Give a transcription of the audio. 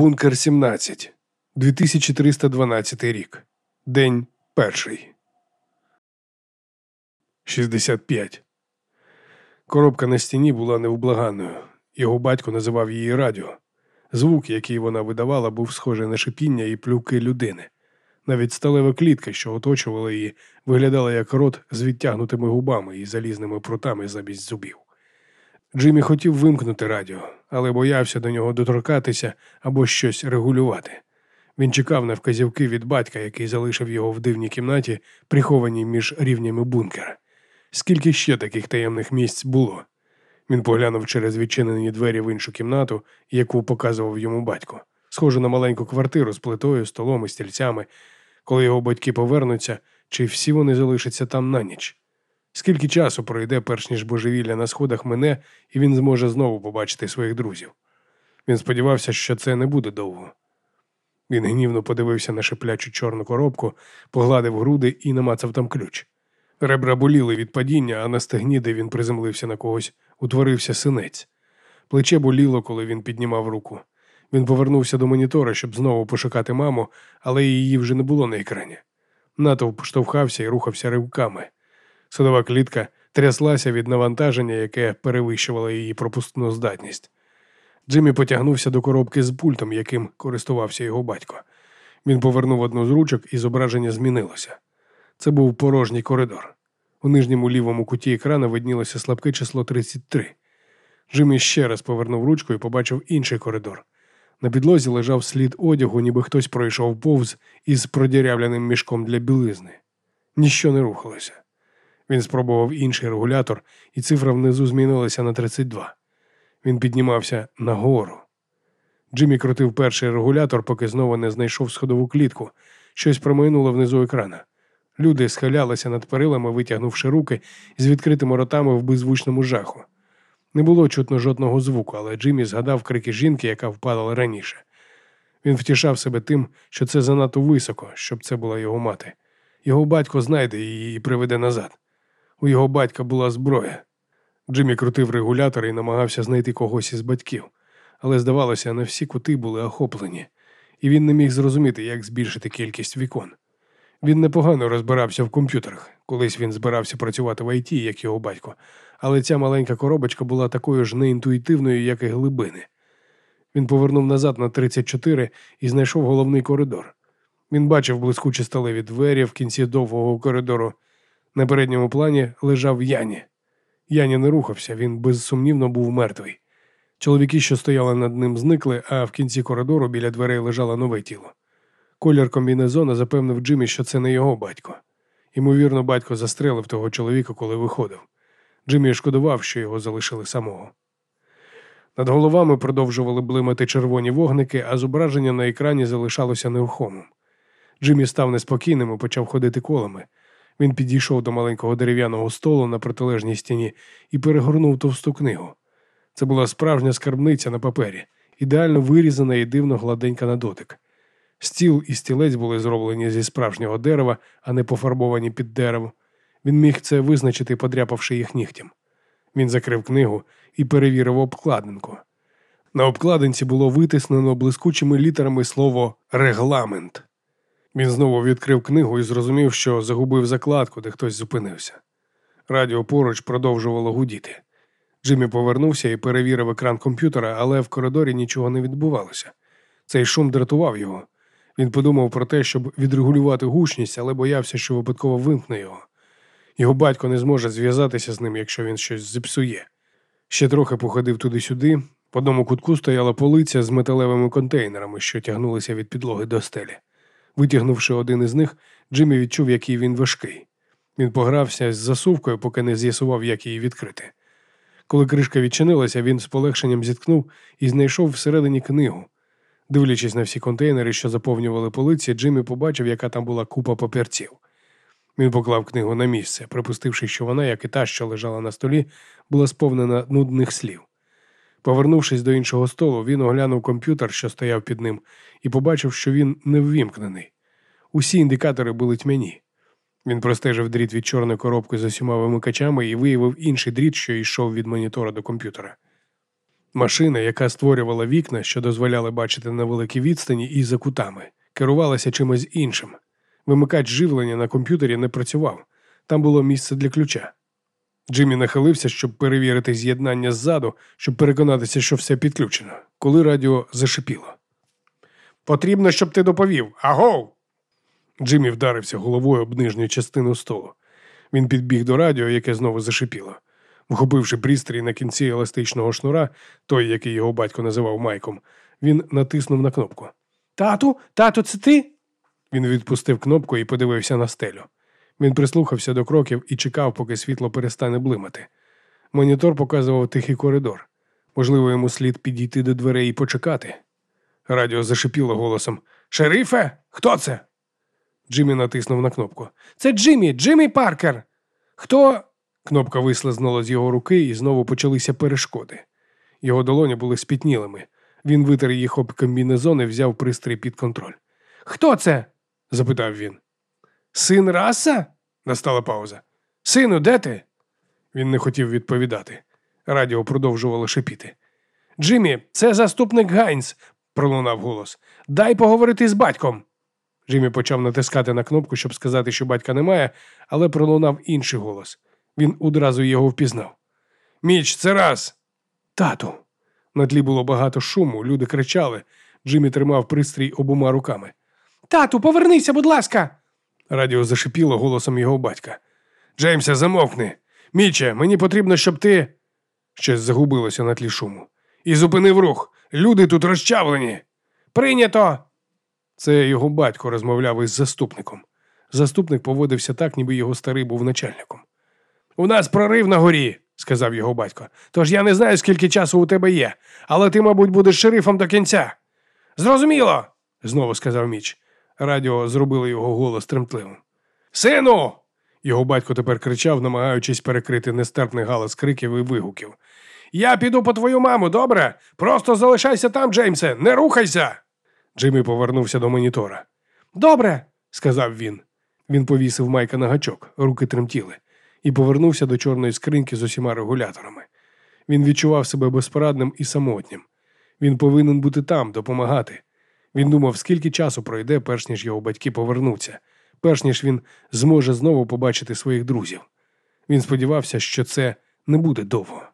Бункер 17, 2312 рік. День перший. 65. Коробка на стіні була невблаганною. Його батько називав її радіо. Звук, який вона видавала, був схожий на шипіння і плюки людини. Навіть сталева клітка, що оточувала її, виглядала як рот з відтягнутими губами і залізними прутами замість зубів. Джиммі хотів вимкнути радіо, але боявся до нього доторкатися або щось регулювати. Він чекав на вказівки від батька, який залишив його в дивній кімнаті, прихованій між рівнями бункера. Скільки ще таких таємних місць було? Він поглянув через відчинені двері в іншу кімнату, яку показував йому батько, схожу на маленьку квартиру з плитою, столом і стільцями. Коли його батьки повернуться, чи всі вони залишаться там на ніч? Скільки часу пройде, перш ніж божевілля на сходах мене, і він зможе знову побачити своїх друзів? Він сподівався, що це не буде довго. Він гнівно подивився на шиплячу чорну коробку, погладив груди і намацав там ключ. Ребра боліли від падіння, а на стегні, де він приземлився на когось, утворився синець. Плече боліло, коли він піднімав руку. Він повернувся до монітора, щоб знову пошукати маму, але її вже не було на екрані. Натовп штовхався і рухався ривками. Судова клітка тряслася від навантаження, яке перевищувало її пропускну здатність. Джиммі потягнувся до коробки з пультом, яким користувався його батько. Він повернув одну з ручок, і зображення змінилося. Це був порожній коридор. У нижньому лівому куті екрана виднілося слабке число 33. Джиммі ще раз повернув ручку і побачив інший коридор. На підлозі лежав слід одягу, ніби хтось пройшов повз із продірявленим мішком для білизни. Ніщо не рухалося. Він спробував інший регулятор, і цифра внизу змінилася на 32. Він піднімався нагору. Джиммі крутив перший регулятор, поки знову не знайшов сходову клітку. Щось промайнуло внизу екрана. Люди схилялися над перилами, витягнувши руки з відкритими ротами в беззвучному жаху. Не було чутно жодного звуку, але Джиммі згадав крики жінки, яка впадала раніше. Він втішав себе тим, що це занадто високо, щоб це була його мати. Його батько знайде її і приведе назад. У його батька була зброя. Джиммі крутив регулятор і намагався знайти когось із батьків, але, здавалося, не всі кути були охоплені, і він не міг зрозуміти, як збільшити кількість вікон. Він непогано розбирався в комп'ютерах. Колись він збирався працювати в ІТ, як його батько, але ця маленька коробочка була такою ж неінтуїтивною, як і глибини. Він повернув назад на 34 і знайшов головний коридор. Він бачив блискучі сталеві двері в кінці довгого коридору. На передньому плані лежав Яні. Яні не рухався, він безсумнівно був мертвий. Чоловіки, що стояли над ним, зникли, а в кінці коридору біля дверей лежало нове тіло. Колір комбінезона запевнив Джиммі, що це не його батько. Ймовірно, батько застрелив того чоловіка, коли виходив. Джиммі шкодував, що його залишили самого. Над головами продовжували блимати червоні вогники, а зображення на екрані залишалося нерухомим. Джиммі став неспокійним і почав ходити колами. Він підійшов до маленького дерев'яного столу на протилежній стіні і перегорнув товсту книгу. Це була справжня скарбниця на папері, ідеально вирізана і дивно гладенька на дотик. Стіл і стілець були зроблені зі справжнього дерева, а не пофарбовані під дерево. Він міг це визначити, подряпавши їх нігтям. Він закрив книгу і перевірив обкладинку. На обкладинці було витиснено блискучими літерами слово регламент. Він знову відкрив книгу і зрозумів, що загубив закладку, де хтось зупинився. Радіо поруч продовжувало гудіти. Джиммі повернувся і перевірив екран комп'ютера, але в коридорі нічого не відбувалося. Цей шум дратував його. Він подумав про те, щоб відрегулювати гучність, але боявся, що випадково вимкне його. Його батько не зможе зв'язатися з ним, якщо він щось зіпсує. Ще трохи походив туди-сюди. В одному кутку стояла полиця з металевими контейнерами, що тягнулися від підлоги до стелі. Витягнувши один із них, Джиммі відчув, який він важкий. Він погрався з засувкою, поки не з'ясував, як її відкрити. Коли кришка відчинилася, він з полегшенням зіткнув і знайшов всередині книгу. Дивлячись на всі контейнери, що заповнювали полиці, Джиммі побачив, яка там була купа папірців. Він поклав книгу на місце, припустивши, що вона, як і та, що лежала на столі, була сповнена нудних слів. Повернувшись до іншого столу, він оглянув комп'ютер, що стояв під ним, і побачив, що він не ввімкнений. Усі індикатори були тьмяні. Він простежив дріт від чорної коробки з усіма вимикачами і виявив інший дріт, що йшов від монітора до комп'ютера. Машина, яка створювала вікна, що дозволяли бачити на великій відстані і за кутами, керувалася чимось іншим. Вимикач живлення на комп'ютері не працював, там було місце для ключа. Джиммі нахилився, щоб перевірити з'єднання ззаду, щоб переконатися, що все підключено, коли радіо зашипіло. Потрібно, щоб ти доповів. Агов! Джиммі вдарився головою об нижню частину столу. Він підбіг до радіо, яке знову зашипіло. Вхопивши пристрій на кінці еластичного шнура, той, який його батько називав Майком, він натиснув на кнопку. Тату, тату, це ти? Він відпустив кнопку і подивився на стелю. Він прислухався до кроків і чекав, поки світло перестане блимати. Монітор показував тихий коридор. Можливо, йому слід підійти до дверей і почекати. Радіо зашипіло голосом Шерифе, хто це? Джиммі натиснув на кнопку. Це Джиммі, Джиммі Паркер. Хто? Кнопка вислизнула з його руки і знову почалися перешкоди. Його долоні були спітнілими. Він витер їх об комбінезон і взяв пристрій під контроль. Хто це? запитав він. Син Раса? Настала пауза. Сину, де ти? Він не хотів відповідати. Радіо продовжувало шипіти. Джиммі, це заступник Гайнс, пролунав голос. Дай поговорити з батьком. Джиммі почав натискати на кнопку, щоб сказати, що батька немає, але пролунав інший голос. Він одразу його впізнав. Міч, це раз. Тату. На тлі було багато шуму, люди кричали. Джиммі тримав пристрій обома руками. Тату, повернися, будь ласка. Радіо зашипіло голосом його батька. Джеймсе, замовкни. Міче, мені потрібно, щоб ти. Щось загубилося на тлі шуму. І зупинив рух. Люди тут розчавлені. Прийнято. Це його батько розмовляв із заступником. Заступник поводився так, ніби його старий був начальником. У нас прорив на горі, сказав його батько. Тож я не знаю, скільки часу у тебе є, але ти, мабуть, будеш шерифом до кінця. Зрозуміло, знову сказав Міч. Радіо зробило його голос тремтливим. Сину. Його батько тепер кричав, намагаючись перекрити нестерпний галас криків і вигуків. Я піду по твою маму, добре? Просто залишайся там, Джеймсе, не рухайся. Джиммі повернувся до монітора. Добре, сказав він. Він повісив майка на гачок, руки тремтіли, і повернувся до чорної скриньки з усіма регуляторами. Він відчував себе безпорадним і самотнім. Він повинен бути там, допомагати. Він думав, скільки часу пройде, перш ніж його батьки повернуться, перш ніж він зможе знову побачити своїх друзів. Він сподівався, що це не буде довго.